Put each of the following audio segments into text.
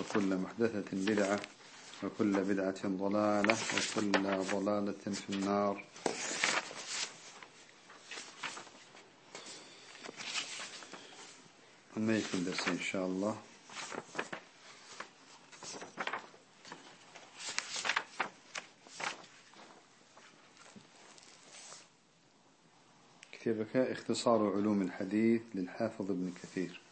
وكل محدثة بدعة وكل بدعة ضلالة وكل ضلالة في النار. أما يكون درس إن شاء الله. كتابك اختصار علوم الحديث للحافظ ابن كثير.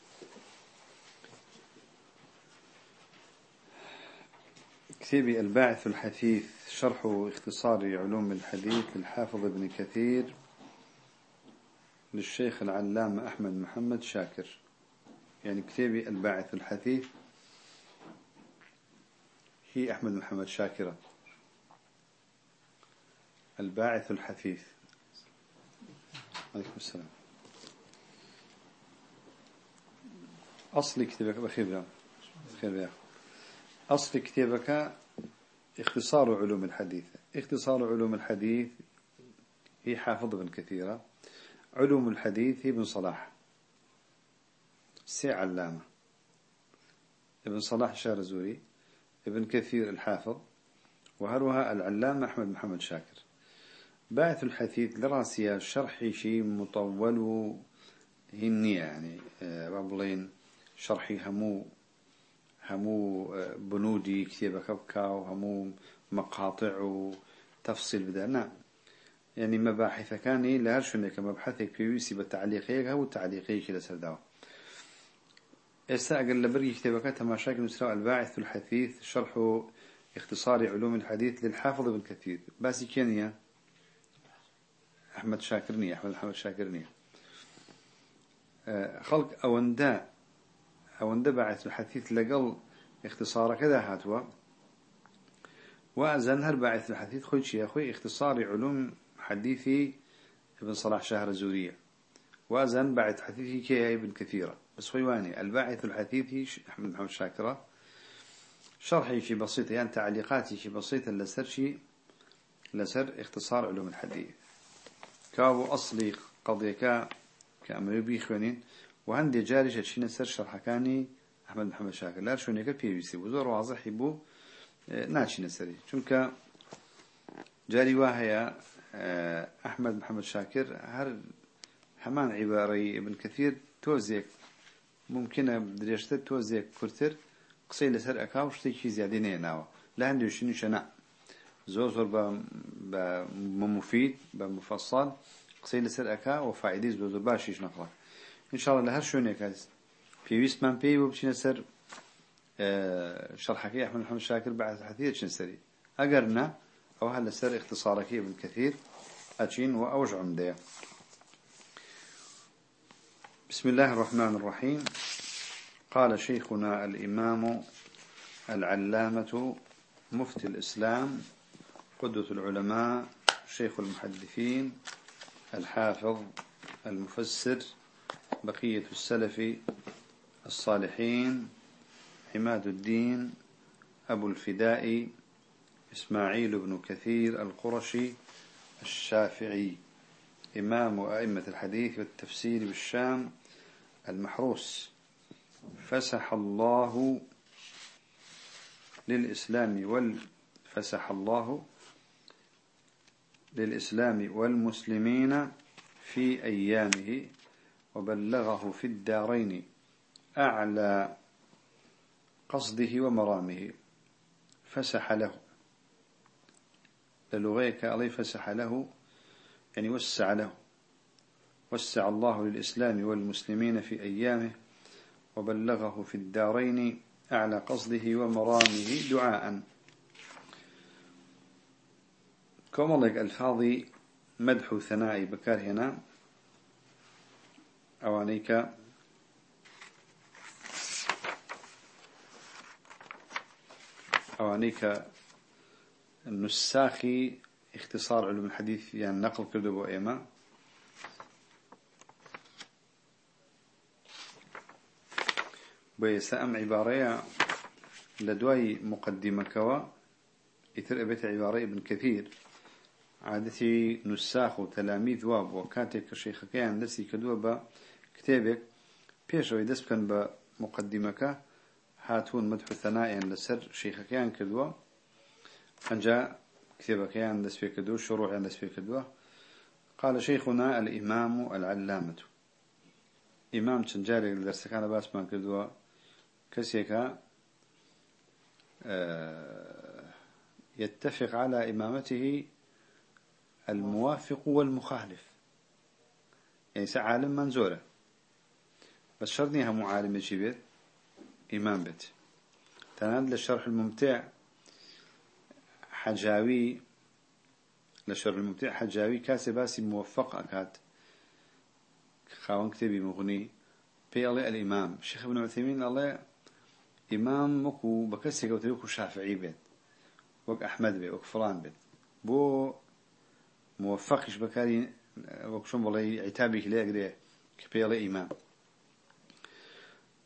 كتابي الباعث الحثيث شرح اختصار علوم الحديث للحافظ ابن كثير للشيخ العلامة أحمد محمد شاكر. يعني كتابي الباعث الحثيث هي أحمد محمد شاكرة الباعث الحثيث عليكم السلام. أصل كتابك بخير بخير يا أصل كتابك اختصار علوم الحديث. اختصار علوم الحديث هي حافظ بن كثيرة. علوم الحديث هي ابن صلاح. سي علامة. ابن صلاح الشارزوري ابن كثير الحافظ وهروها العلامة أحمد محمد شاكر. باعث الحديث لراسية شرحي شيء مطول هنية يعني بابلين شرحي همو همو بنودي كتابة كبكا وهمو مقاطع وتفصيل نعم يعني مباحث كاني لا هرشنك مبحثك في ويسي بالتعليقية هو التعليقية كده سرداوه استأقل لبري كتابك تماشاك نسراء الباعث الحديث شرح اختصار علوم الحديث للحافظ ابن كثير. باسي كينيا أحمد شاكرني أحمد محمد شاكرني خلق أوندا أوندا باعث الحديث لقل اختصار كذا هاتوا. وأزنهر باعث الحديث خوي شيء أخوي اختصار علوم حديثي ابن صلاح شهر زورية. وأزن باعث حديثي كي ابن كثيرة. بس خويواني الباعث الحديثي أحمد محمد شاكرة. شرحي شي بسيط يعني تعليقاتي شي بسيطة لسر شي لسر اختصار علوم الحديث. كابو أصلي قضية كأمر بيخوانين وان دێجاریش ئەچینە سەر شەرحەکانی ئەحمد محەممەد شاکە لار شوێنەکە پێویستی بوو زۆر واازەحی بوو ناچینە سەری چونکە جاری وا هەیە ئەحمد محەممەد شاکر هەر هەمان عیبارەی بن کەفیر تۆزێک ممکنە درێژتە تۆزێک کورتتر قسەی لەسەر ئەکا شتێکی زیادی نێناوە لە هەندێشنی شەنا زۆر زۆر بە ممفید بە مفەسان قسەی لەسەر ئەکا و فعیدی زۆ زۆر باشیش نەخڵات إن شاء الله لهر شوني كاز. في ويس من بي وبشين سر شرحك أحمد محمد شاكر بعد حديث شن سري. أقرنا أو هل سر اختصارك ابن كثير أتشين وأوجع مديه بسم الله الرحمن الرحيم. قال شيخنا الإمام العلامة مفتي الإسلام قدوة العلماء شيخ المحدثين الحافظ المفسر بقية السلف الصالحين عماد الدين أبو الفداء إسماعيل بن كثير القرشي الشافعي. إمام أئمة الحديث والتفسير بالشام المحروس. فسح الله للإسلام وال فسح الله للإسلام والمسلمين في أيامه وبلغه في الدارين أعلى قصده ومرامه فسح له. للغيك عليه فسح له يعني وسع له. وسع الله للإسلام والمسلمين في أيامه وبلغه في الدارين أعلى قصده ومرامه دعاء. كما لك ألفاظي مدح ثناء بكار هنا. أوانيك. أوانيك. النساخي اختصار علوم الحديث يعني نقل كده بو إيما بيسأم عبارة لدواي مقدمة كوا. يتر أبيت عبارة ابن كثير. عادتي نساخ وتلاميذ واب وكاتك الشيخ كيان درسي كدوبة كتابك بيشوي دس كان بمقدمك هاتون مدح ثناء لسر شيخ كيان كدوة أنجا كتابك كيان دس في كدوة شروع دس في كدوة قال شيخنا الإمام العلامة. إمام تنجاري لدرس كان باس ما كسيكا آه، يتفق على إمامته الموافق والمخالف. يعني سعالم منزورة بس شرطني هم عالم يجي بيت؟ إمام بيت. تناد للشرح الممتع حجاوي للشرح الممتع حجاوي كاسي باسي موفق أكاد. خاون كتبي مغني. في الله الإمام. الشيخ ابن عثيمين الله إمام وكو بكسي قوتي وكو شافعي بيت. وك أحمد بيت. وك فلان بيت. بو موفقش بكاري وكشون والله عتابي كلا أقدر كبير إمام.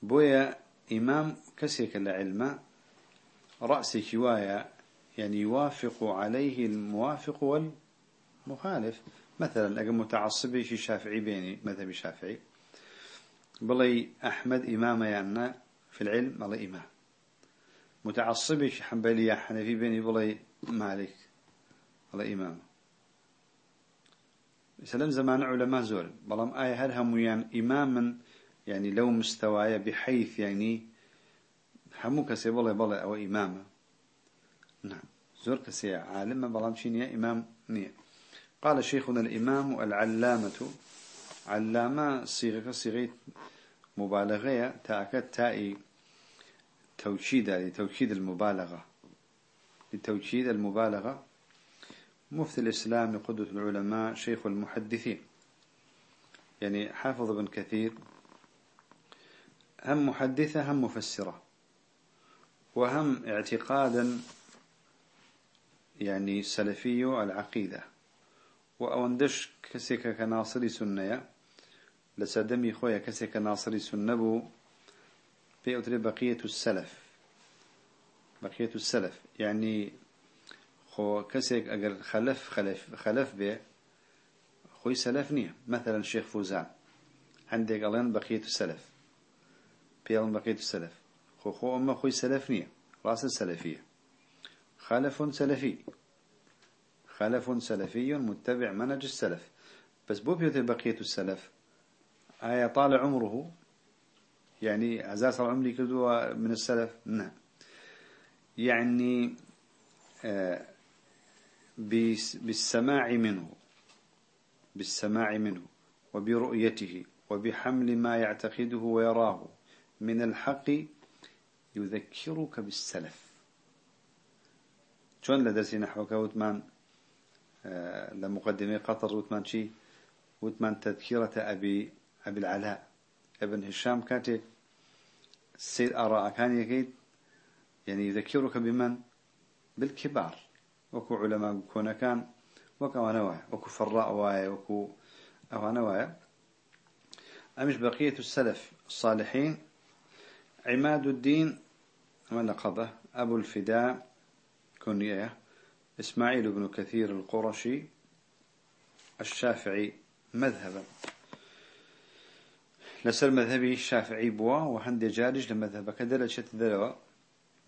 بويا إمام كسيك العلم رأس كوايا يعني يوافق عليه الموافق والمخالف. مثلا أجا متعصبي في شافعي بيني مذهب شافعي. بلي أحمد إمام يعني في العلم بلي إمام. متعصبي في حنبلي حنفي بيني بلي مالك بلي إمام. سلام زمان علماء زور بلام آية هل هم يعني إماما يعني لو مستوايا بحيث يعني همو كسي بلا بلا أو إماما نعم. زور كسي عالم بلام شينيا إمام نية. قال شيخنا الإمام العلامة. علامة صيغة صيغة مبالغة تأكد تائي توكيد لتوكيد المبالغة. لتوكيد المبالغة. مفتي الإسلام قدوة العلماء شيخ المحدثين. يعني حافظ بن كثير هم محدثة هم مفسرة. وهم اعتقادا يعني سلفي العقيدة. وأوندش كسيك كناصري سنة. لسدمي خويا كسيك ناصري سنة في أتري بقية السلف. بقية السلف. يعني خو كسيك أجر خلف خلف خلف به خوي سلف مثلا الشيخ فوزان. عندك قالين بقية السلف. بيان بقية السلف خو خو أما خوي سلف راس السلفية خلف سلفي خلف سلفي متبع منهج السلف. بس بو بيوت بقية السلف آية طال عمره؟ يعني عزاز العمر كدوا من السلف؟ نعم يعني بالسماع منه. بالسماع منه. وبرؤيته. وبحمل ما يعتقده ويراه. من الحق يذكرك بالسلف. شون لدرسي نحوك وثمان آه لمقدمة قطر وثمان شي وثمان تذكرة أبي أبي العلاء ابن هشام كاتي سيد أراء كان يكيد يعني يذكرك بمن؟ بالكبار. وكو علماء كون كان وكو نوايا وكو فراء وايا وكو أو نوايا أمش بقية السلف الصالحين عماد الدين ولقبه أبو الفداء كنية إسماعيل بن كثير القرشي الشافعي مذهبا. لسر مذهبي الشافعي بوا وهندي جارج لمذهب كدلشة ذلوا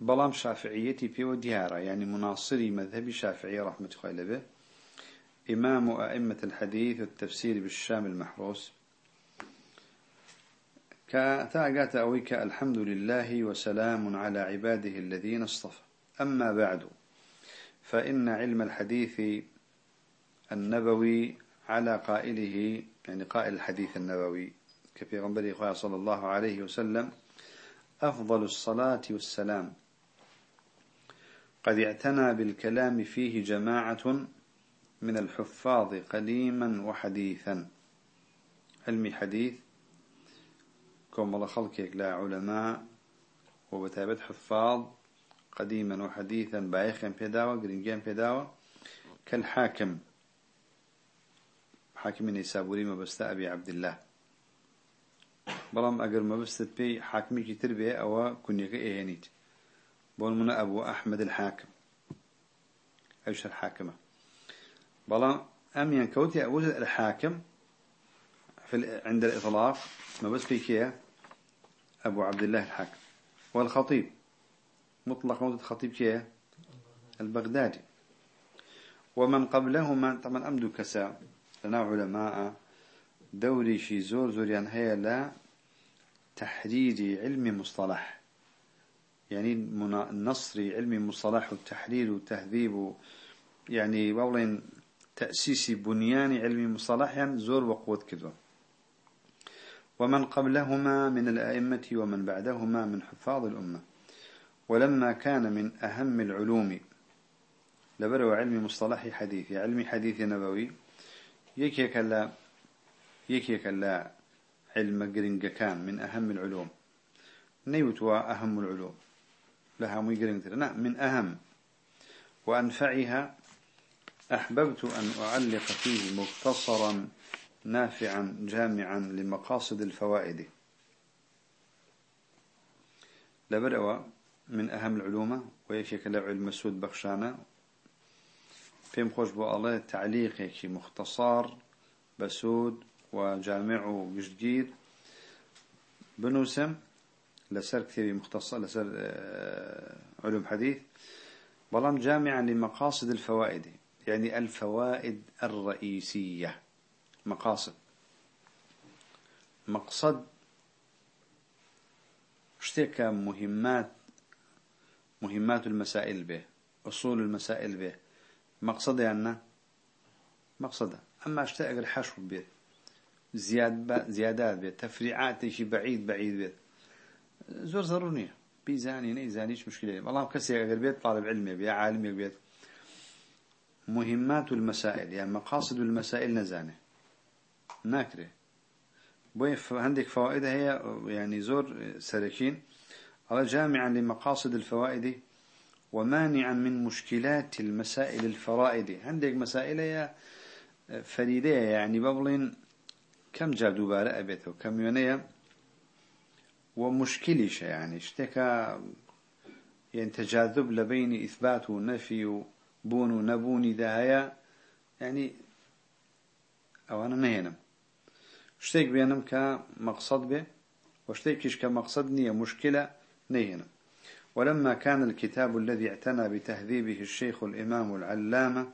بلام شافعيتي في ديارة يعني مناصري مذهب شافعي رحمة الله به إمام أئمة الحديث والتفسير بالشام المحروس. كتاقات أويك الحمد لله وسلام على عباده الذين اصطفى. أما بعد فإن علم الحديث النبوي على قائله يعني قائل الحديث النبوي كفي غنبري صلى الله عليه وسلم أفضل الصلاة والسلام. قد اعتنى بالكلام فيه جماعة من الحفاظ قديما وحديثا. علمي حديث كم الله خلقك لا علماء وبتابت حفاظ قديما وحديثا بايخا بيداوة قرنجان بيداوة كالحاكم. حاكم نيسابوري مبست أبي عبد الله. بلام أجر مبست بي حاكمي كتير بيه أو كنيك إيهانيت بول من أبو أحمد الحاكم. أيش الحاكمة؟ بلام أم ينكوتي أوجد الحاكم في عند الإطلاق. ما بس في كيه أبو عبد الله الحاكم. والخطيب. مطلق موت الخطيب كيه البغدادي. ومن قبلهما طبعا أمدو كسا لنا علماء. دوري شي زور زور يعني هي لا تحرير علم مصطلح. يعني النصري علم مصطلح والتحرير والتهذيب يعني والله تأسيس بنيان علم مصطلح يعني زور وقوة كذا. ومن قبلهما من الأئمة ومن بعدهما من حفاظ الأمة. ولما كان من أهم العلوم لبروا علم مصطلح حديث علم حديث نبوي يكيك لا يكيك لا علم قرنج كان من أهم العلوم. نيوتوا أهم العلوم. لها مي نعم من أهم. وأنفعها أحببت أن أعلق فيه مختصرا نافعا جامعا لمقاصد الفوائد. لبرأوا من أهم العلوم ويكيك علم مسود بخشانة. فيم خوش بو الله تعليق مختصر بسود وجامع جديد بنوسم لسر كثير مختصر لسر آه، علوم حديث. بلام جامعا لمقاصد الفوائد يعني الفوائد الرئيسية. مقاصد. مقصد اشتكى مهمات مهمات المسائل به أصول المسائل به مقصد يعني مقصده أما اشتاق الحشو بيت زياد زيادات بيت تفريعات شيء بعيد بعيد بيت زور ضروري بيزاني نيزانيش مشكلة والله كسي أقل بيت طالب علمي بيت عالمي بيت مهمات المسائل يعني مقاصد المسائل نزانه ناكره بوي عندك فوائد هي يعني زور سركين على جامعا لمقاصد الفوائد ومانعا من مشكلات المسائل الفرائد. عندك مسائل هي فريدة يعني ببلين كم جاب دوباره أبيته كم يونية ومشكلش يعني اشتكى يعني تجاذب لبين إثبات ونفي وبون ونبوني دهيا يعني أو أنا نهينم اشتيك بينهم كمقصد به واشتيكش كمقصد نية مشكلة نهينم ولما كان الكتاب الذي اعتنى بتهذيبه الشيخ الإمام العلامة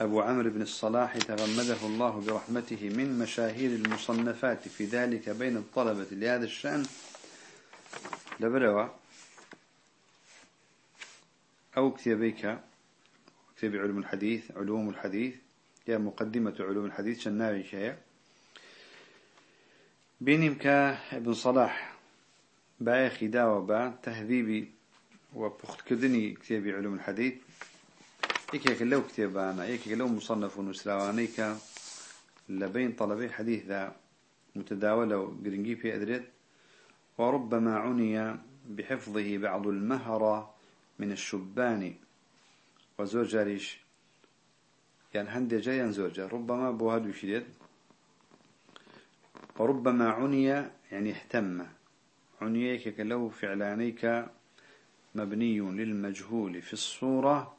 أبو عمرو بن الصلاح تغمده الله برحمته من مشاهير المصنفات في ذلك بين الطلبة لهذا الشأن. لبروا أو كتابيك كتاب علوم الحديث علوم الحديث. يا مقدمة علوم الحديث شناوي شيء بينهم ابن صلاح بايخي داوة با تهذيبي وبخت كذني كتابي علوم الحديث. يكيك لو كتابانا يكيك لو مصنف ونسراوانيك لبين طلبي حديث ذا متداولة وقرنجي في أدريت. وربما عني بحفظه بعض المهرة من الشبان. وزور يعني هندي جايا زوجة ربما بوهد وشديد وربما عني يعني اهتم. عنيك لو فعلانيك مبني للمجهول في الصورة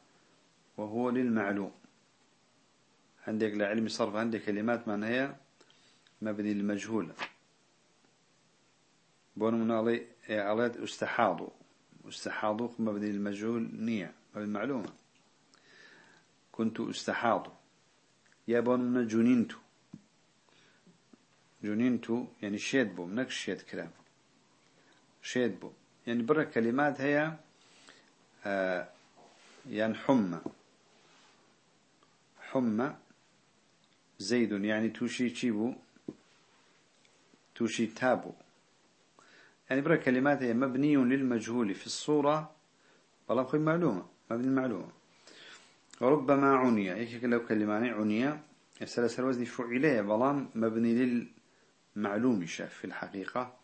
وهو للمعلوم. عندك لعلم صرف عندك كلمات من هي مبني للمجهول. بون من علي علي استحاضوا استحاضوا مبني للمجهول نية مبني المعلومة كنت استحاض يا بون من جننت جننت يعني شيد بو منك شيد كلام. شيد بو يعني برا كلمات هي آه يعني حمى. حمى زيد يعني توشي تشيبو توشي تابو. يعني برا كلمات هي مبني للمجهول في الصورة. والله خي معلومة مبني المعلومة وربما عنيا يكيك لو كلماني عنيا السلسل وزن فعلية بلان مبني للمعلوم شاف في الحقيقة.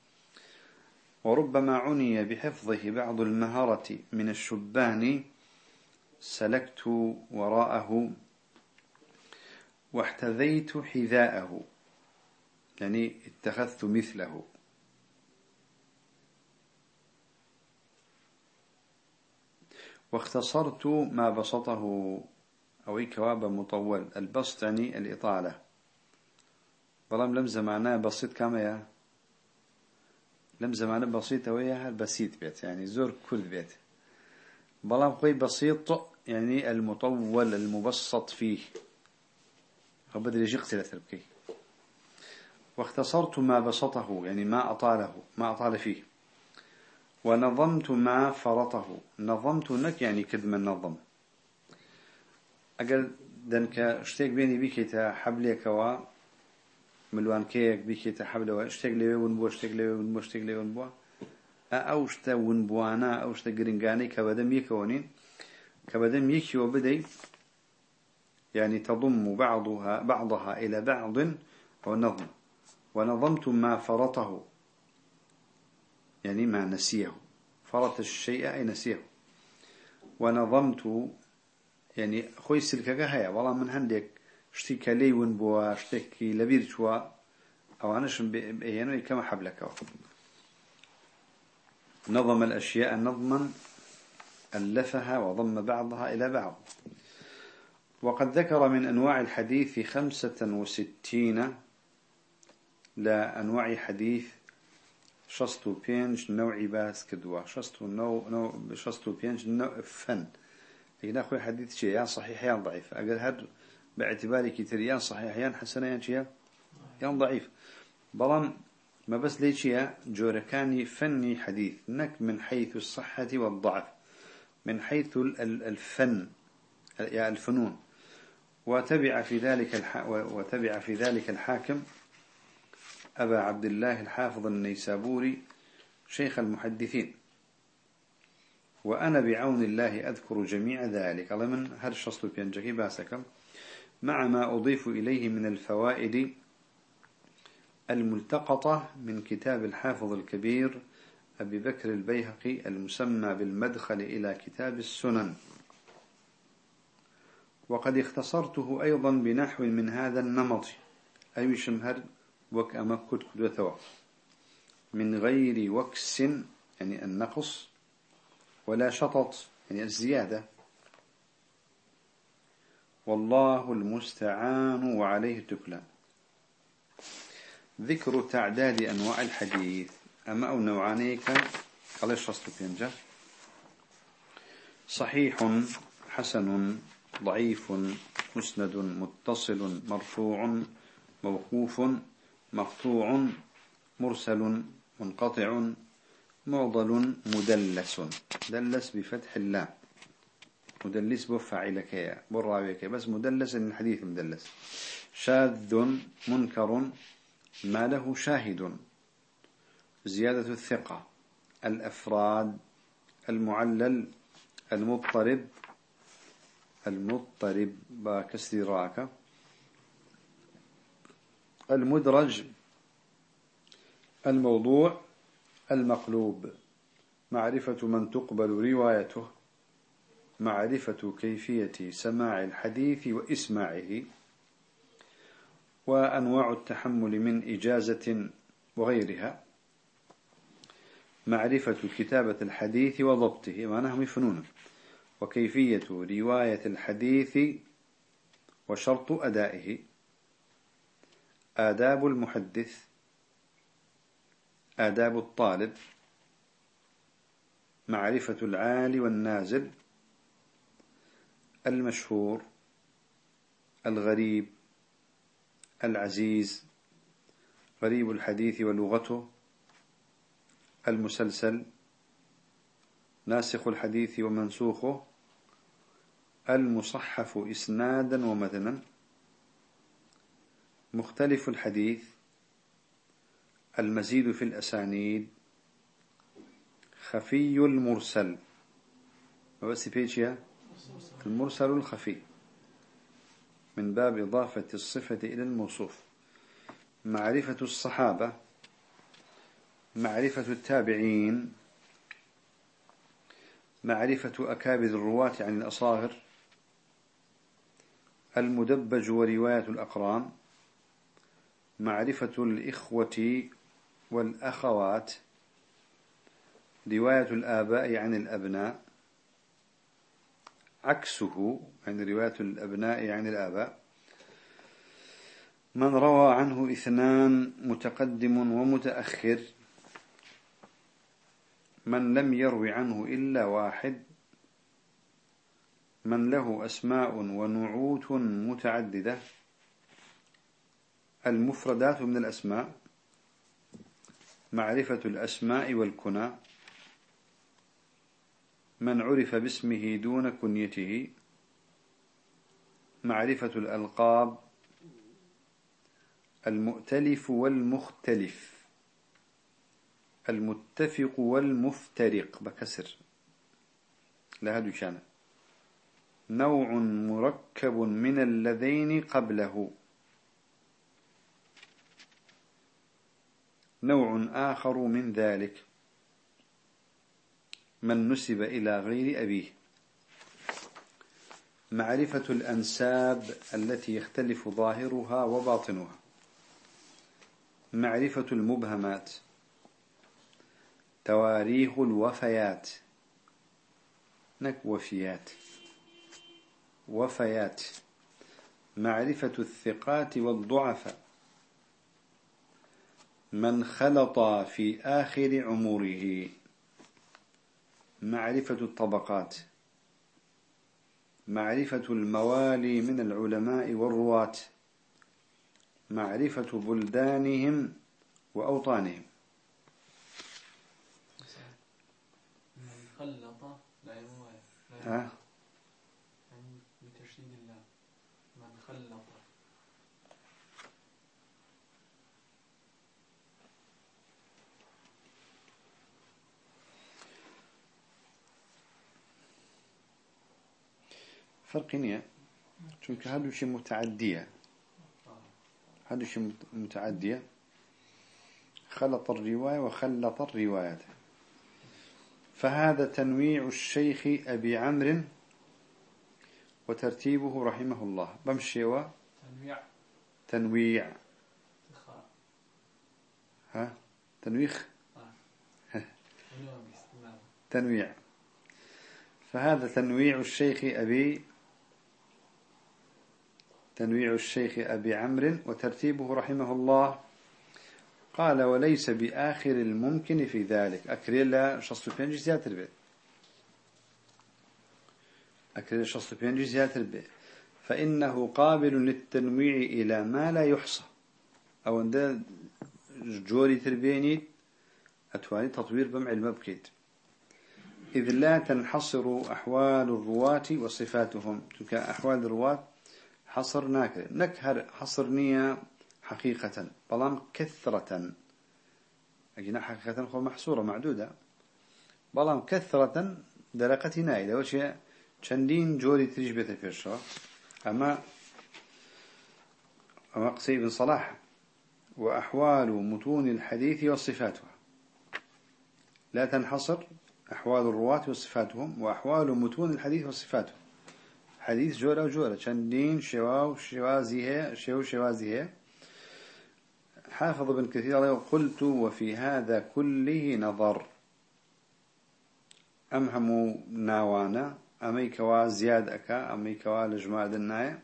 وربما عني بحفظه بعض المهارة من الشبان. سلكت وراءه واحتذيت حذاءه. يعني اتخذت مثله. واختصرت ما بسطه أو كواب مطول. البسط يعني الإطالة. بلام لم زمانه بسيط كما يا؟ لم زمانه بسيط ويا بسيط بيت يعني زور كل بيت. بلام خوي بسيط يعني المطول المبسط فيه. فبدل يجي اقتلت البكي واختصرت ما بسطه يعني ما أطاله ما أطال فيه. ونظمت ما فرطه. نظمت نك يعني كدما نظم. أقل دنك اشتيك بيني بيكيتا حبليك و ملوان كيك بيكيتا حبله واشتيك لي ونبو اشتيك لي ونبو اشتيك لي ونبو أو اشتا ونبوانا أو اشتا قرنقاني كبدم يكونين كبدم يكي وبدي يعني تضم بعضها بعضها إلى بعض ونظم. ونظمت ما فرطه. يعني ما نسيه. فرط الشيء أي نسيه. ونظمت يعني خوي سلكك هيا والله من عندك اشتكى لي ونبوا اشتكي لبير شوا أو أنا شن بيانو كما حبلك نظم الأشياء نظما ألفها وضم بعضها إلى بعض. وقد ذكر من أنواع الحديث خمسة وستين. لا أنواع حديث شستو بينج نوعي باس كدوا شستو نوع نوع شستو بينج نوع فن. لكن أخوي حديث شيء يا صحيح يا ضعيف أقول هاد باعتباري كتير يا صحيح يا حسنا يا شيء يا ضعيف. بلام ما بس ليش يا جوركاني فني حديث نك من حيث الصحة والضعف من حيث الفن يا الفنون. وتبع في ذلك وتبع في ذلك الحاكم أبا عبد الله الحافظ النيسابوري شيخ المحدثين. وأنا بعون الله أذكر جميع ذلك. الله من هر شخص بينجكي باسكم. مع ما أضيف إليه من الفوائد الملتقطة من كتاب الحافظ الكبير أبي بكر البيهقي المسمى بالمدخل إلى كتاب السنن. وقد اختصرته أيضا بنحو من هذا النمط. أي شمهر وك أما كد كدوثوا من غير وكس يعني النقص ولا شطط يعني الزيادة. والله المستعان وعليه التكلان ذكر تعداد أنواع الحديث. أما أو نوعانيك؟ قال الشخص بينجا. صحيح حسن ضعيف مسند متصل مرفوع موقوف مقطوع مرسل منقطع معضل مدلس. دلس بفتح اللام مدلس بفعلك يا براويك بس مدلس الحديث مدلس. شاذ منكر ما له شاهد. زيادة الثقة. الأفراد المعلل المضطرب. المضطرب بكسر راكة. المدرج. الموضوع المقلوب. معرفة من تقبل روايته. معرفة كيفية سماع الحديث وإسماعه وأنواع التحمل من إجازة وغيرها. معرفة كتابة الحديث وضبطه معناه فنون وكيفية رواية الحديث وشرط أدائه. آداب المحدث آداب الطالب. معرفة العالي والنازل. المشهور الغريب العزيز غريب الحديث ولغته المسلسل ناسخ الحديث ومنسوخه المصحف إسنادا ومتنا مختلف الحديث المزيد في الأسانيد خفي المرسل. بس بيجيا المرسل الخفي من باب إضافة الصفة إلى الموصوف. معرفة الصحابة معرفة التابعين معرفة أكابر الرواة عن الأصاغر المدبج ورواية الأقران معرفة الإخوة والأخوات رواية الآباء عن الأبناء. عكسه عند رواية الأبناء عن الآباء. من روى عنه إثنان متقدم ومتأخر. من لم يروي عنه إلا واحد. من له أسماء ونعوت متعددة. المفردات من الأسماء. معرفة الأسماء والكنى. من عرف باسمه دون كنيته معرفة الألقاب المؤتلف والمختلف المتفق والمفترق بكسر. لا هذا كان نوع مركب من اللذين قبله. نوع آخر من ذلك. من نسب إلى غير أبيه. معرفة الأنساب التي يختلف ظاهرها وباطنها. معرفة المبهمات. تواريخ الوفيات. نك وفيات. وفيات. معرفة الثقات والضعفاء من خلط في آخر عمره. معرفة الطبقات معرفة الموالي من العلماء والرواة معرفة بلدانهم وأوطانهم. خلط لا ها بتشديد الله من خلط فرق نية چونك هادو شي متعدية. هادو شي متعدية. خلط الرواية وخلط الرواية. فهذا تنويع الشيخ أبي عمرو وترتيبه رحمه الله. بمشيوا تنويع. تنويع. تخاء ها؟ تنويخ؟ باستمرار تنويع. فهذا تنويع الشيخ أبي تنويع الشيخ أبي عمرو وترتيبه رحمه الله. قال وليس بآخر الممكن في ذلك. أكريلا شخص بينج زيادة البيت أكريلا شخص بينج زيادة البيت فإنه قابل للتنويع إلى ما لا يحصى. أو عند جوري تربيني أتواني تطوير بمع المبكيت. إذ لا تنحصر أحوال الرواة وصفاتهم. تلك أحوال الرواة حصر ناكر نكهر حصر نية حقيقة بلام كثرة. أجينا حقيقة خو محصورة معدودة. بلام كثرة درقتنا إذا وشي چندين جوري تريج بيت فيرشا أما أما قصي بن صلاح وأحوال متون الحديث وصفاتها لا تنحصر أحوال الرواة وصفاتهم وأحوال متون الحديث وصفاتهم حديث جورة وجورة. چندين شواو شوازيه شو شوازيه حافظ بن كثير عليه قلت وفي هذا كله نظر. أمهم ناوانا؟ أمي كوا زياد أكا؟ أمي كوا لجماعة الناية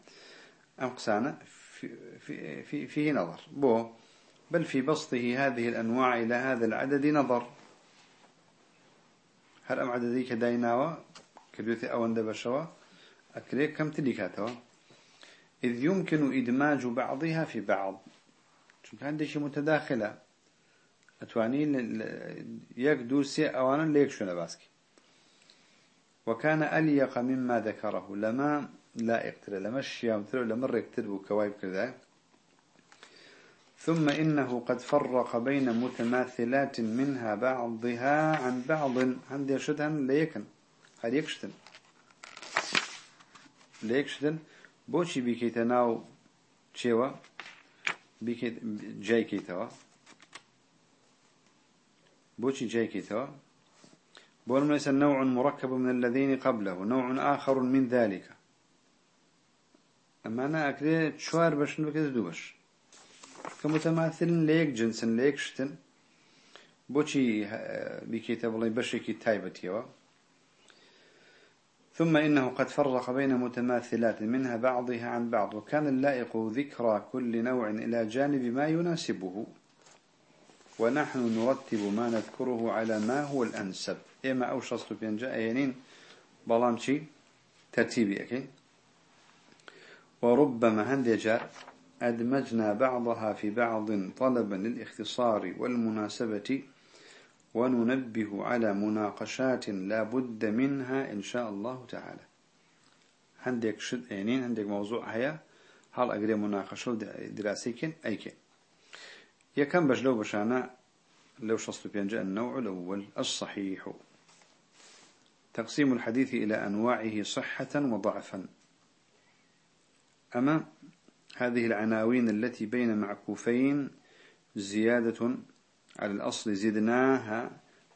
أم قسانا؟ في, في, في فيه نظر. بو بل في بسطه هذه الأنواع إلى هذا العدد نظر. هل أم عددي كدايناوا؟ كدوثي أوان دبشوا أكريك كم تليكاتوا إذ يمكن إدماج بعضها في بعض. شو عندي شيء متداخلة؟ أتوانين يك دوسي أوانا ليك شو باسكي وكان أليق مما ذكره. لما لا اقتر لما الشيام ترى لما يكتر كوايب كذا. ثم إنه قد فرق بين متماثلات منها بعضها عن بعض. عند شدن ليكن هل يكشتن لە یەک شتن بۆچی بیکەیتە ناو چێوە؟ جایکەیتەوە؟ بۆچی جایکەیتەوە؟ بۆ ليس نوع مركب من الذين قبله نوع آخر من ذلك ئەمە ناکرێ چوار بەشن بکەس دوو بەش. کە متەماثلن لە یەک جنسن لە یەک شتن بۆچی بیکەیتە بڵێ بەشێکی تایبەتیەوە؟ ثم إنه قد فرق بين متماثلات منها بعضها عن بعض وكان اللائق ذكرى كل نوع إلى جانب ما يناسبه. ونحن نرتب ما نذكره على ما هو الأنسب. إما أوشصت بينجاء ينين؟ بلامشي ترتيبي أكي. وربما هندجا أدمجنا بعضها في بعض طلبا للاختصار والمناسبة وننبه على مناقشات لا بد منها إن شاء الله تعالى. عندك شد عينين عندك موضوع هيا؟ هل أقري مناقشة دراسيك أيكن يكم بش لو بشانا لو شصت بينجاء النوع الأول الصحيح. تقسيم الحديث إلى أنواعه صحة وضعفا. أما هذه العناوين التي بين معكوفين زيادة على الأصل زدناها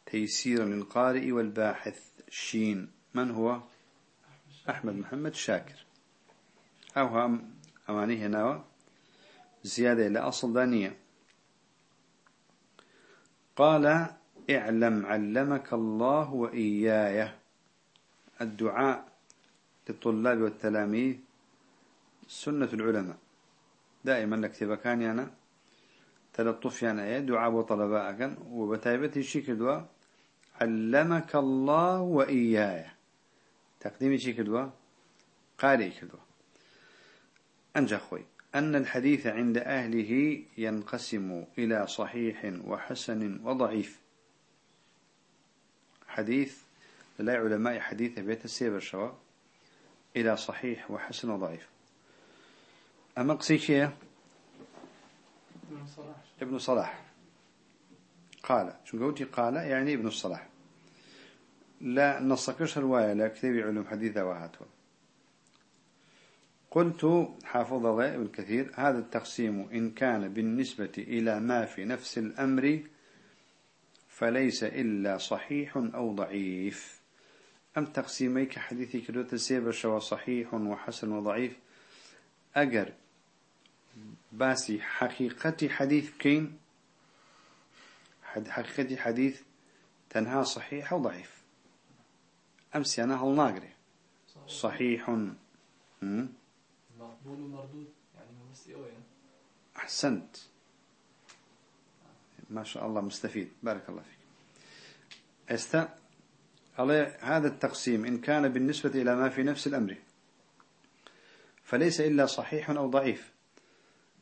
تيسيرا للقارئ والباحث. شين. من هو؟ أحمد محمد شاكر. أو هم أمانية ناوى زيادة إلى أصل دانية. قال اعلم علمك الله وإياي. الدعاء للطلاب والتلاميذ سنة العلماء. دائما نكتب كان يعني. تلطف يعني إيه؟ دعاء وطلباء وبتايبتي شكل دوا علمك الله وإياي. تقديم شكل دوا قارئ كدوا أنجا خوي أن الحديث عند أهله ينقسم إلى صحيح وحسن وضعيف. حديث لا علماء حديث بيت السيب الشواء إلى صحيح وحسن وضعيف. أما قصيشية ابن صلاح. قال شو قلتي؟ قال يعني ابن الصلاح. لا نصكش رواية لا كتاب علوم حديثة وهاتوا. قلت حافظ الله ابن كثير هذا التقسيم إن كان بالنسبة إلى ما في نفس الأمر فليس إلا صحيح أو ضعيف. أم تقسيميك حديثي كدو تسيب شو صحيح وحسن وضعيف؟ أجر باسي حقيقة حديث كين حقيقة حديث تنهى صحيح وضعيف أمس أنا هل ناقري. صحيح. مقبول ومردود يعني أحسنت. ما شاء الله مستفيد. بارك الله فيك. أست هذا التقسيم إن كان بالنسبة إلى ما في نفس الأمر فليس إلا صحيح أو ضعيف.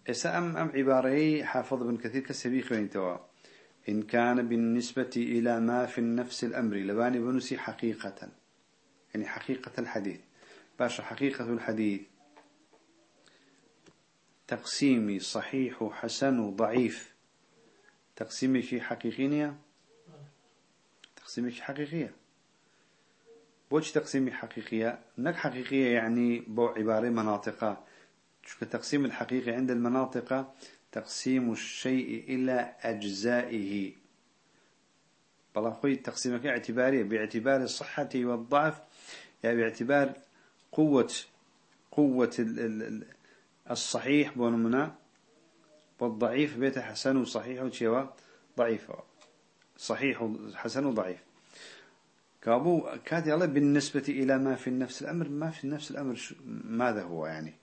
أم أم عبارة حافظ بن كثير كسبيخ وين توا إن كان بالنسبة إلى ما في النفس الأمر لباني بنسي حقيقة. يعني حقيقة الحديث. باش حقيقة الحديث. تقسيمي صحيح وحسن وضعيف. تقسيمي في حقيقية تقسيمي في حقيقية. بوش تقسيمي حقيقية؟ نك حقيقية يعني بو عبارة مناطقة. شو تقسيم الحقيقي عند المناطق تقسيم الشيء إلى أجزائه. بلا خوي تقسيمك اعتباري باعتبار الصحة والضعف يعني باعتبار قوة قوة الصحيح بونمنا والضعيف بيت حسن وصحيح وشيوا ضعيف. صحيح حسن وضعيف. كابو كاتي الله بالنسبة إلى ما في النفس الأمر ما في نفس الأمر ماذا هو يعني؟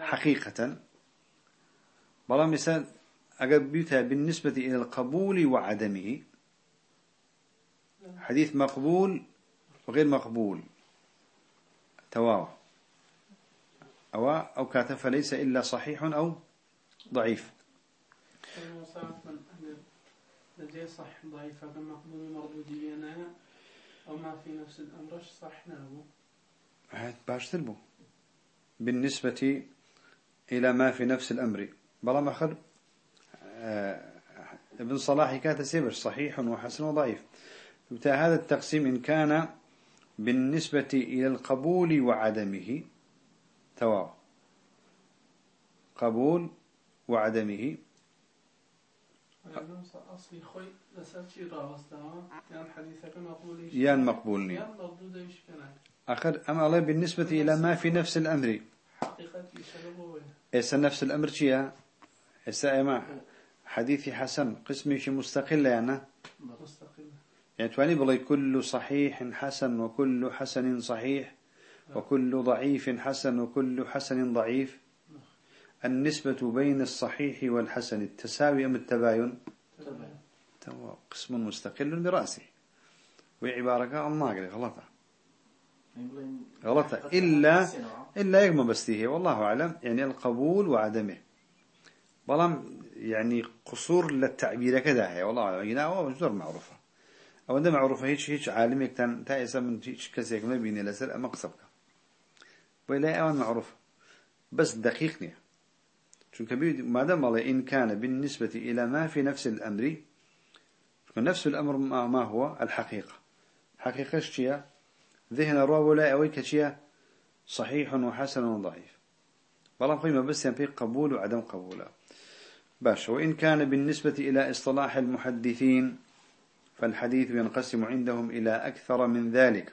حقيقة. بلا مثال أقرب بيوتها بالنسبة إلى القبول وعدمه. حديث مقبول وغير مقبول. تواو أو أو كاتب فليس إلا صحيح أو ضعيف. لدي صح ضعيف هذا مقبول مردودية أو ما في نفس الأمر صح نابو هات باش تلبو. بالنسبة إلى ما في نفس الأمر. بلا مخر آه، ابن صلاح كانت سيبر صحيح وحسن وضعيف. هذا التقسيم إن كان بالنسبة إلى القبول وعدمه تواو قبول وعدمه. أصلي خوي راوستها يعني حديثك مقبول. يان مقبول نية يان مردود إيش كان؟ آخر أما الله بالنسبة إلى ما في نفس الأمر. إيسا نفس الأمر شيا. إيسا إما حديثي حسن. قسمي شي مستقلة يعني. مستقلة يعني تواني بلي كل صحيح حسن وكل حسن صحيح وكل ضعيف حسن وكل حسن ضعيف. النسبة بين الصحيح والحسن. التساوي أم التباين؟ قسم مستقل برأسه وعبارة الناقل غلطة غلطة. إلا إلا يغمى بستيه والله أعلم. يعني القبول وعدمه. بلام يعني قصور للتعبير كذا هي والله أعلم. هنا هو معروفة. أو ده معروفة هيك هيك عالم يكتن تائسا من هيك كسيك ما بيني لسر أما قصبك ولا أوان معروفة. بس دقيقني كبير ما دام الله إن كان بالنسبة إلى ما في نفس الأمر نفس الأمر ما هو؟ الحقيقة. حقيقة شيء ذهن الرواه ولا أويك شيء صحيح وحسن وضعيف. بلام قيمة بس يعني في قبول وعدم قبول باش وإن كان بالنسبة إلى إصطلاح المحدثين فالحديث ينقسم عندهم إلى أكثر من ذلك.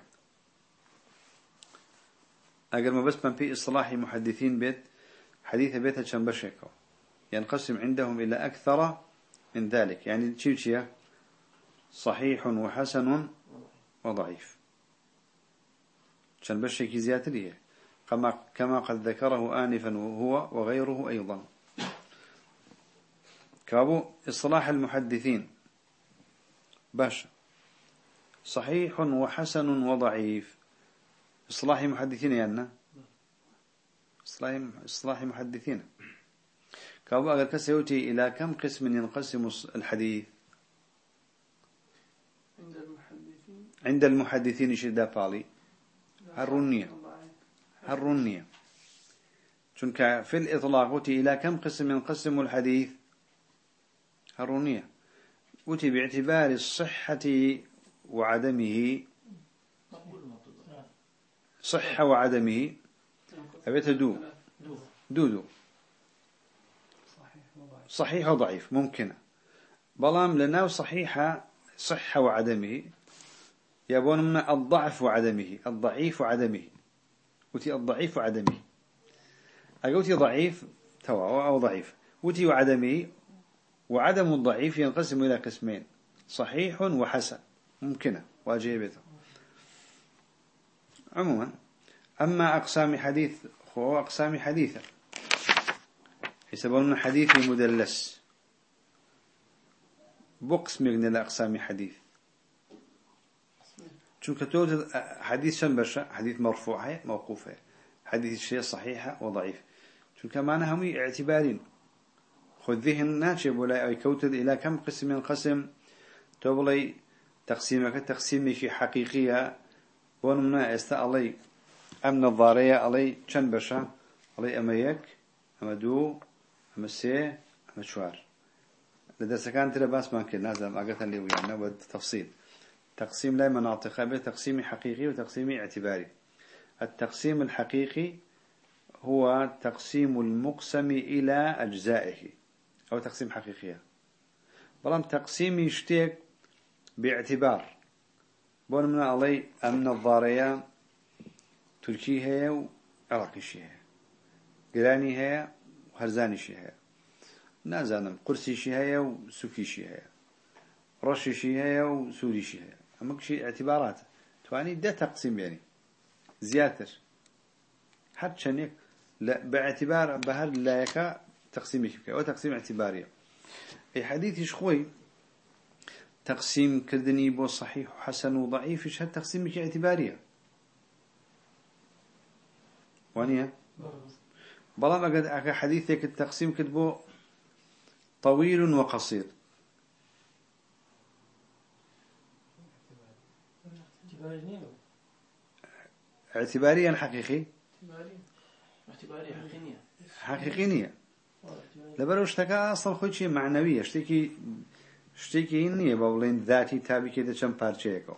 أقل ما بس من في إصطلاح محدثين بيت حديث بيت شنبشيكو ينقسم عندهم إلى أكثر من ذلك. يعني تشيوشيا صحيح وحسن وضعيف. شنبشيكي زيادة ليه كما كما قد ذكره آنفا وهو وغيره أيضا. كابو اصطلاح المحدثين. باش. صحيح وحسن وضعيف. اصطلاح محدثين يعني اصطلاح اصطلاح محدثين. كابو أقل كسيوتي إلى كم قسم ينقسم الحديث؟ عند المحدثين. عند المحدثين شدا بالي ضعيف. هالرنية چونك في الإطلاق وتي إلى كم قسم ينقسم الحديث؟ هالرنية وتي باعتبار الصحة وعدمه. صحة وعدمه. أبيت دو. صحيح وضعيف صحيح وضعيف. ممكنة. بلام لنا صحيحة صحة وعدمه. يبون من الضعف وعدمه الضعيف وعدمه. وتي الضعيف وعدمه. أقولتي ضعيف توا أو ضعيف. وتي وعدمه وعدم الضعيف ينقسم إلى قسمين. صحيح وحسن. ممكنة. واجبته عموما أما أقسام حديث هو أقسام حديثة. يسمون حديث مدلس. بقسم من الأقسام حديث. شو كتوت حديث شنبشة حديث مرفوع هي موقوف هي حديث الشيء صحيحة وضعيف شو كمان هم اعتبارين خذ ذهن ناشب ولا أي كوتد إلى كم قسم ينقسم تبلي تقسيمك تقسيم شيء حقيقية ونمنا استا علي أمن الضارية علي بشا علي أما يك أما دو أما سي أما شوار لدرس كان ترى بس ما كنا لازم أقتل لي ويانا بالتفصيل تقسيم لا مناطق به تقسيم حقيقي وتقسيم اعتباري. التقسيم الحقيقي هو تقسيم المقسم إلى أجزائه أو تقسيم حقيقية. بلام تقسيم يشتيك باعتبار. بون من علي أمن الضارية تركي هي وعراقي شي هي قراني هي وهرزاني شي هي نازانم قرسي شي هي وسوكي شي هي رشي شي هي وسوري شي هي. أما اعتبارات تواني ده تقسيم يعني. زياتر حتى شنك لا باعتبار بهر لا يكا تقسيم يشبك أو تقسيم اعتباري أي حديث شخوي تقسيم كردني بو صحيح وحسن وضعيف إيش هالتقسيم اعتبارية بلام أقد أكا حديثك التقسيم كتبو طويل وقصير اعتباريا حقيقي؟ اعتباري. اعتباري حقيقية. حقيقية لبرو اشتكى أصلا خوي شيء معنوية اشتكي اشتكي إني بقولين ذاتي تابي كده كم بارشيكو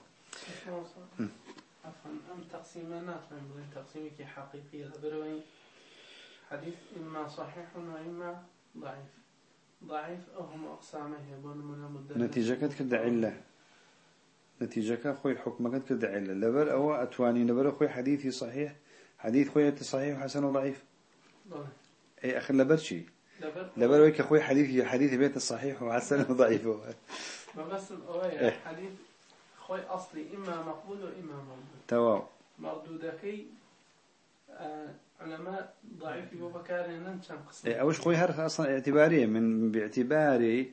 عفوا أم تقسيمات من بين تقسيمك حقيقية لبروين حديث إما صحيح وإما ضعيف ضعيف أو هم أقسامه يبون من المدلس نتيجة كد كد علة نتيجة خوي حكم كد علة لبر أو أتواني لبر خوي حديثي صحيح. حديث خوي صحيح وحسن وضعيف؟ ضعيف. أي أخي لبر شيء. لبر لبر ويك خوي حديث حديث بيت الصحيح وحسن وضعيف. ما بس إيه. حديث خوي أصلي إما مقبول وإما مردود تمام. مردودكي آه علماء ضعيف بكار ننشان قسم إيه، أوش خوي هر أصلا اعتبارية من باعتبار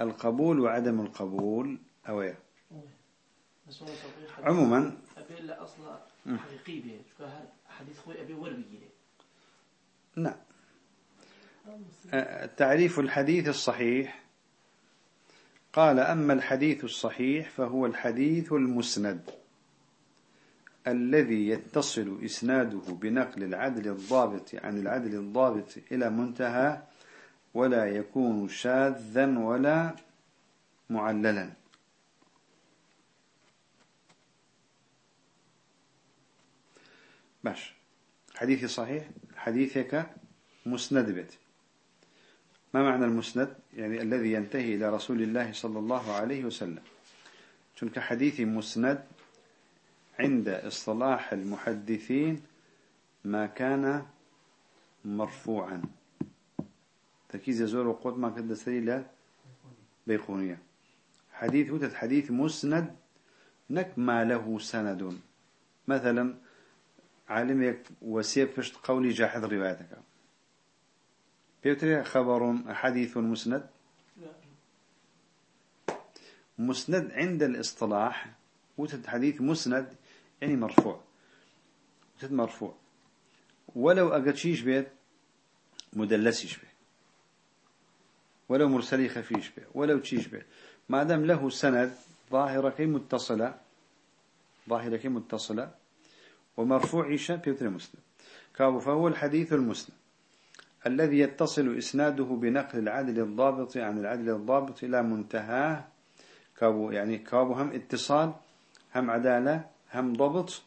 القبول وعدم القبول. أويا. بس هو صحيح حديث- عموما. أبي لا أصلا. حقيقي به. شو حديث خوي أبي وربي نعم آه، تعريف الحديث الصحيح. قال أما الحديث الصحيح فهو الحديث المسند الذي يتصل إسناده بنقل العدل الضابط عن العدل الضابط إلى منتهى ولا يكون شاذا ولا معللا. باش حديثي صحيح حديثك مسند بيت ما معنى المسند؟ يعني الذي ينتهي إلى رسول الله صلى الله عليه وسلم. تلك حديث مسند عند اصطلاح المحدثين ما كان مرفوعا. تركيز يزور وقوت ما كد سريلة بيقونية حديث حديث مسند نك ما له سند. مثلا عالم وسيب فشت قولي جاحظ روايتك بيوتري خبر حديث مسند. مسند عند الاصطلاح وتد حديث مسند يعني مرفوع. وتد مرفوع. ولو أقدشيش بيت مدلسيش بيت. ولو مرسلي خفيش بيت. ولو تشيش بيت. ما دام له سند ظاهرة كي متصلة ظاهرة كي متصلة ومرفوع عيشة بيوتري مسلم كابو فهو الحديث المسلم الذي يتصل إسناده بنقل العدل الضابط عن العدل الضابط إلى منتهاه. كابو يعني كابو هم اتصال هم عدالة هم ضبط.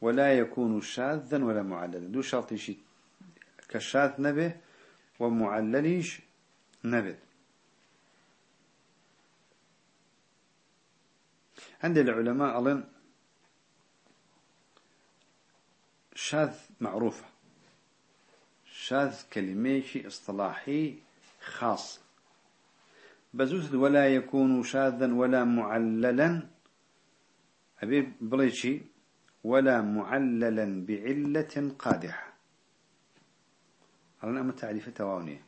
ولا يكون شاذا ولا معللا. دو شرط شيء كشاذ نبه ومعلليش نبه. عند العلماء أظن شاذ معروفة. شاذ كلمة شيء اصطلاحي خاص. بزوز ولا يكون شاذا ولا معللا. أبي بليشي ولا معللا بعلة قادحة. أنا أما تعريف تواونية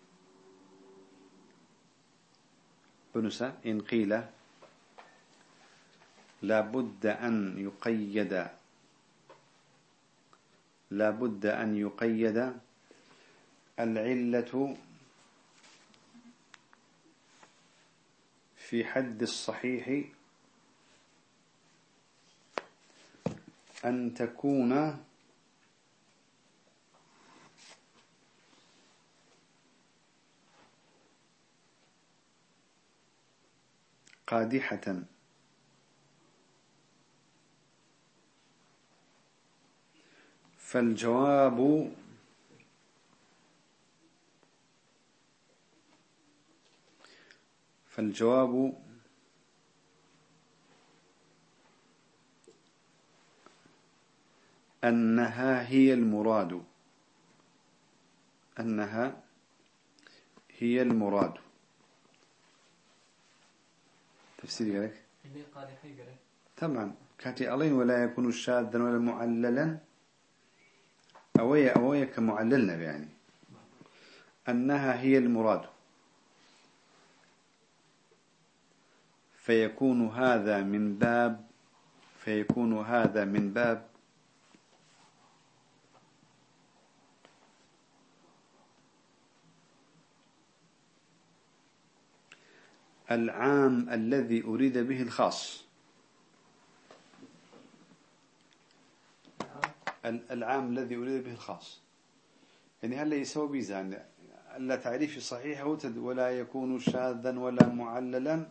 بنسى إن قيل لابد أن يقيد لابد أن يقيد العلة في حد الصحيح أن تكون قادحة. فالجواب فالجواب أنها هي المراد. أنها هي المراد. تفسير لك اللي قال حيقرأ طبعا. كاتي ألين ولا يكون شاذا ولا معللا أوية أوية كمعللنا يعني. أنها هي المراد. فيكون هذا من باب فيكون هذا من باب العام الذي أريد به الخاص. العام الذي أريد به الخاص. يعني هل يسوي بيزان ألا تعريف صحيح ولا يكون شاذا ولا معللا؟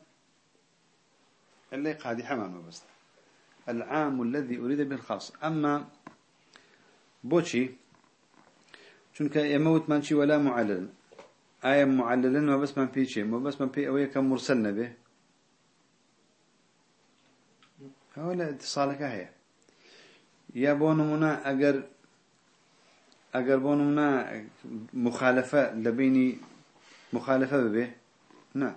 إلا قادي حمامة بس. العام الذي أريد به الخاص. أما بوشي شنك يموت منشي ولا معلل. آية معللا ما بس من في شيء ما بس من في أوية مرسلنا به هو لا اتصالك هي. يا بونمنا أجر أجر بونمنا مخالفة لبيني مخالفة به نعم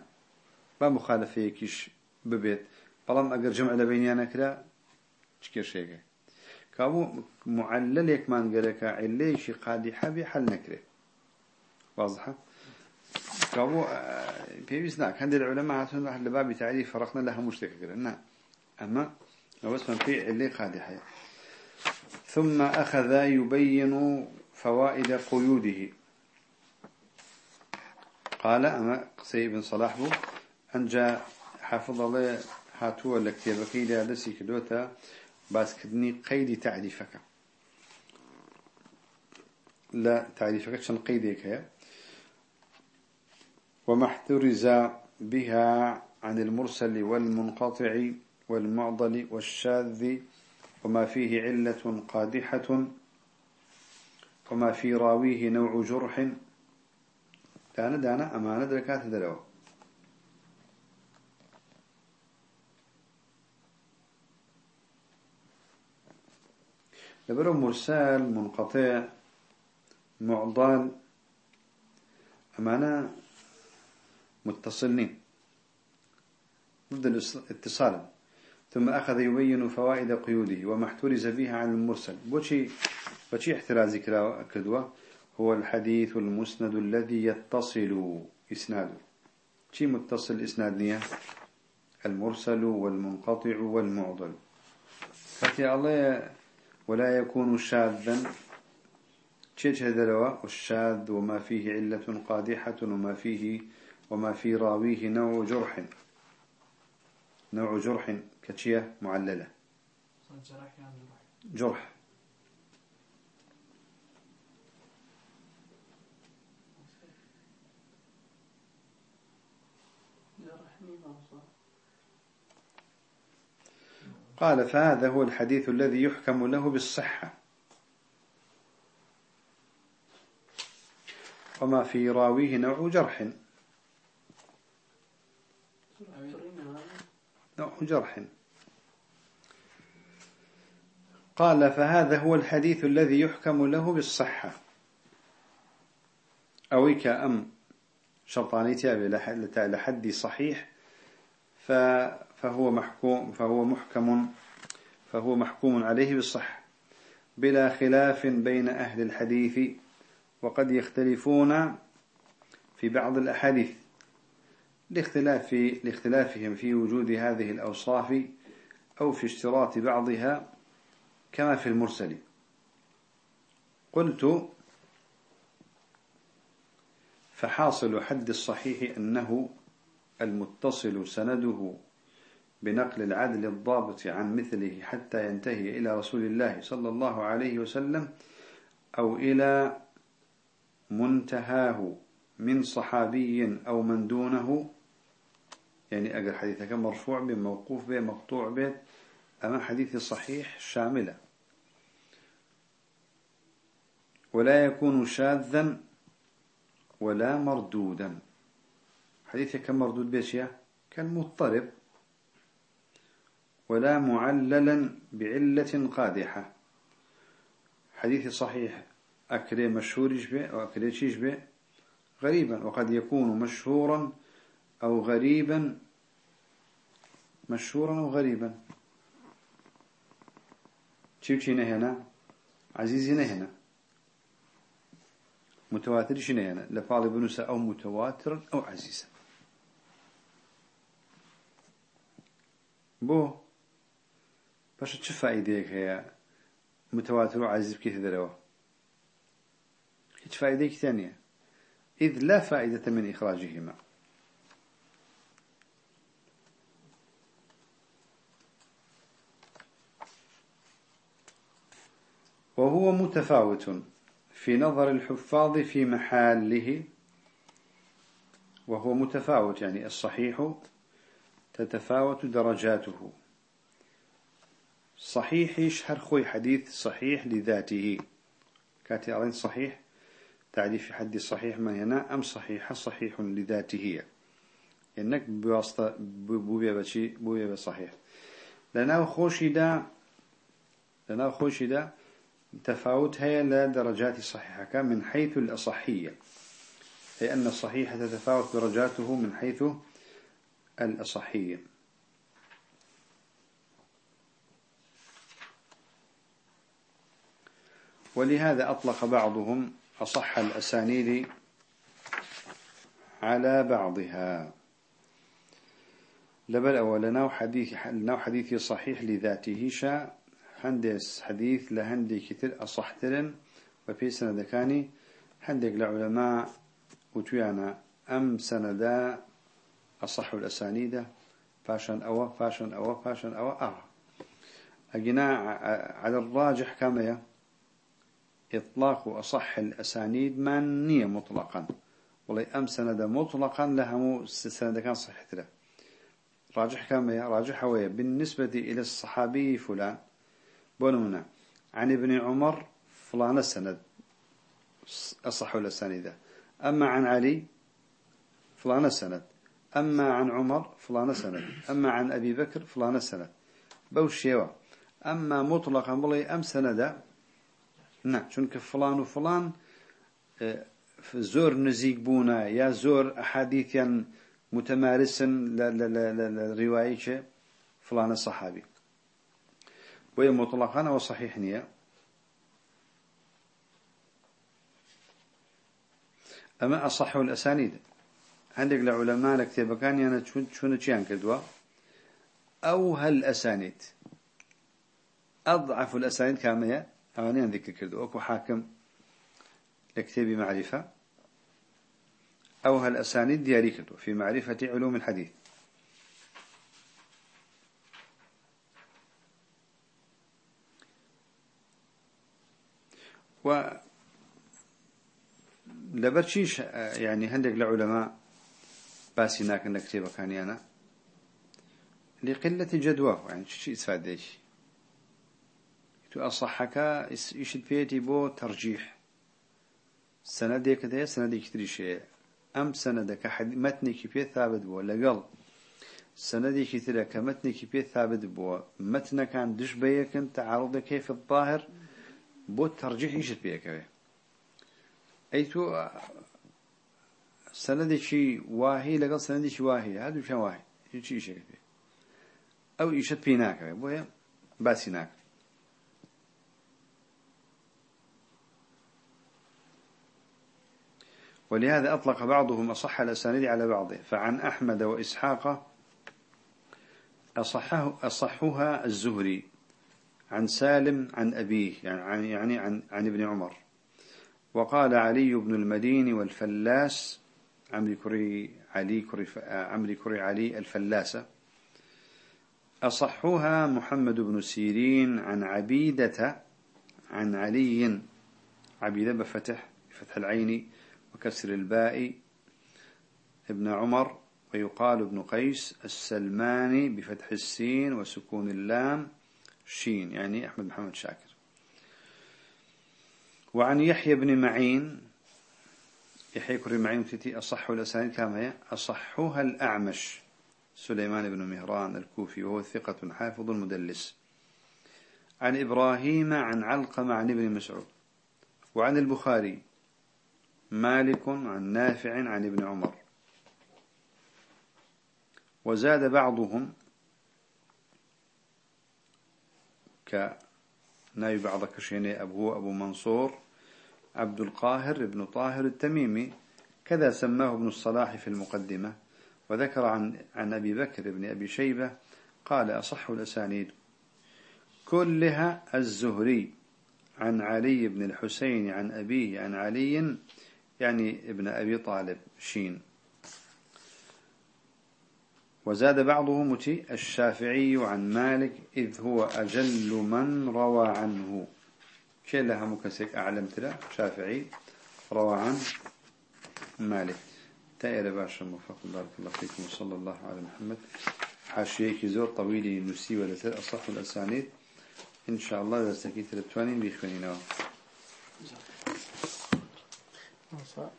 ما مخالفة يكيش ببيت بلام أجر جمع لبيني أنا كلا شكر شيء كابو معلل يكمان قالك عليش قادحة بحل نكره واضحة كابو بيبيس ناك هند العلماء عطون راح لباب تعريف فرقنا لها مشترك نعم أما من في اللي قادحة ثم أخذ يبين فوائد قيوده. قال أما قصي بن صلاح بو أن جاء حافظ الله هاتوا لكتابك إلى لسي كدوتا بس كدني قيد تعريفك. لا تعريفك شن قيدك هي وما احترز بها عن المرسل والمنقطع والمعضل والشاذ وما فيه علة قادحة وما في راويه نوع جرح. دانا دانا أمانة دركات دلوه لبرو مرسال منقطع معضل. أمانة متصلين ضد الاتصال. ثم أخذ يبين فوائد قيوده وما احترز بها عن المرسل. بوشي بوشي احترازي كدوة. هو الحديث المسند الذي يتصل إسناده. شي متصل إسناد نية؟ المرسل والمنقطع والمعضل. فتي الله ولا يكون شاذا. شيء هذا والشاذ وما فيه علة قادحة وما فيه وما في راويه نوع جرح. نوع جرح. كتشية معللة. جرح. قال فهذا هو الحديث الذي يحكم له بالصحة. وما في راويه نوع جرح. نوع جرح. قال فهذا هو الحديث الذي يحكم له بالصحة. أويك أم شرطاني تابع لحد صحيح فهو محكوم فهو محكم فهو محكوم عليه بالصحة. بلا خلاف بين أهل الحديث وقد يختلفون في بعض الأحاديث. لاختلاف لاختلافهم في وجود هذه الأوصاف أو في اشتراط بعضها كما في المرسل قلت فحاصل حد الصحيح أنه المتصل سنده بنقل العدل الضابط عن مثله حتى ينتهي إلى رسول الله صلى الله عليه وسلم أو إلى منتهاه من صحابي أو من دونه يعني أجر حديثك مرفوع به موقوف به مقطوع به أما حديث صحيح شاملة. ولا يكون شاذا ولا مردودا. حديثك كم مردود بيشيا كالمضطرب ولا معللا بعلة قادحة. حديث صحيح أكري مشهور به أو أكري به غريبا وقد يكون مشهورا أو غريبا. مشهورا أو غريبا. شو شينا هنا؟ عزيزنا هنا. متواتر شنا هنا؟ لفعل بنوسا أو متواترا أو عزيزا بو باش تشوف فائديك هي متواتر وعزيز كيف دروا هيك فائديك ثانية إذ لا فائدة من إخراجهما. وهو متفاوت في نظر الحفاظ في محاله وهو متفاوت يعني الصحيح تتفاوت درجاته. صحيح يشهر خوي حديث صحيح لذاته. كاتي أرين صحيح؟ تعريف حد الصحيح من هنا أم صحيح؟ صحيح لذاته. إنك بواسطة بوبيا بشي بوبيا بصحيح. لنا خوشي دا لنا خوشي دا تفاوت هي لدرجات الصحيحة من حيث الأصحية. أي أن الصحيح تتفاوت درجاته من حيث الأصحية. ولهذا أطلق بعضهم أصح الأسانيد على بعضها. لبل أولنا حديث حديث صحيح لذاته شاء. هندس حديث لهندي كتير أصح ترن وفي سنة كاني هندك لعلماء وتويانا أم سندا أصح الأسانيد فاشن أو فاشن أو فاشن أو أه. أجنا على الراجح كما إطلاق أصح الأسانيد مانية مطلقا. والله أم سند مطلقا لهم سند كان صحيح راجح كما راجح هو بالنسبة إلى الصحابي فلان بنونا. عن ابن عمر فلان السند أصح الأسانيد أما عن علي فلان السند أما عن عمر فلان سند. أما عن أبي بكر فلان سند. بوشيوا أما مطلقا بلي أم سند نعم چونك فلان وفلان آه، زور نزيق بونا يا زور أحاديث متمارسا لرواية فلان الصحابي وهي مطلقا وصحيح نية. أما أصح الأسانيد. عندك لعلماء لكتاب كان يعني شنو تشيان كدوا أو هل أسانيد أضعف الأسانيد كامية. أغنيا ذكر كردوا. أكو حاكم لكتاب معرفة. أو هل أسانيد دياري كردوا في معرفة علوم الحديث. و لەبەر چیش ینی هەندێک لە عولەما باسی ناکەن لە کتێبەکانیانە؟ لقلەتی جدووە یان چی ئیسفادێکی تو ئەسەحەکە ئیشت پێێتی بۆ تەرجیح. سەنەدێکت هەیە سەنەدێکی تریشەیە ئەم سەنەدەکە مەتنێکی پێ ثابت بووە لەگەڵ. سەنەدێکی ترە کە مەتنێکی پێ ثابت بووە مەتنەکان دش بەیەکن تەعاڵ دەکەی فباهر بو ترجيح يشد بيك أي تو سندي شيء واهي لقل سندي شيء واهي هذا شيء واهي شيء شيء أو يشد بيناك بويا باسيناك ولهذا أطلق بعضهم أصح الأسانيد على بعضه فعن أحمد وإسحاق أصحه أصحها الزهري. عن سالم عن أبيه يعني يعني عن عن ابن عمر. وقال علي بن المديني والفلاس عمری کوڕی علي کوڕی عمری کوڕی علي الفلاسە. أصحها محمد بن سيرين عن عبيدة عن علي عبيدة بفتح بفتح العين وكسر الباء ابن عمر ويقال ابن قيس السلماني بفتح السين وسكون اللام. شين يعني أحمد محمد شاكر. وعن يحيى بن معين يحيى كري معين تتي أصح الأسانيد كما هي؟ أصحها الأعمش سليمان بن مهران الكوفي وهو ثقة حافظ مدلس عن إبراهيم عن علقم عن ابن مسعود. وعن البخاري مالك عن نافع عن ابن عمر. وزاد بعضهم كناي بعض كشيني أبوه أبو منصور عبد القاهر ابن طاهر التميمي كذا سماه ابن الصلاح في المقدمة وذكر عن عن أبي بكر بن أبي شيبة قال أصح الأسانيد. كلها الزهري عن علي بن الحسين عن أبيه عن علي يعني ابن أبي طالب شين. وزاد بعضه متي الشافعي عن مالك إذ هو أجل من روى عنه. شيء لها مكسك أعلم ترى؟ شافعي روى عن مالك. تائر باشا موفق بارك الله فيكم وصلى الله على محمد. حاشيك زور طويل نسي ولا أصح الأسانيد. إن شاء الله إذا سكيت التوانين بيخونينه اختار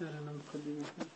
أنا مقدمة.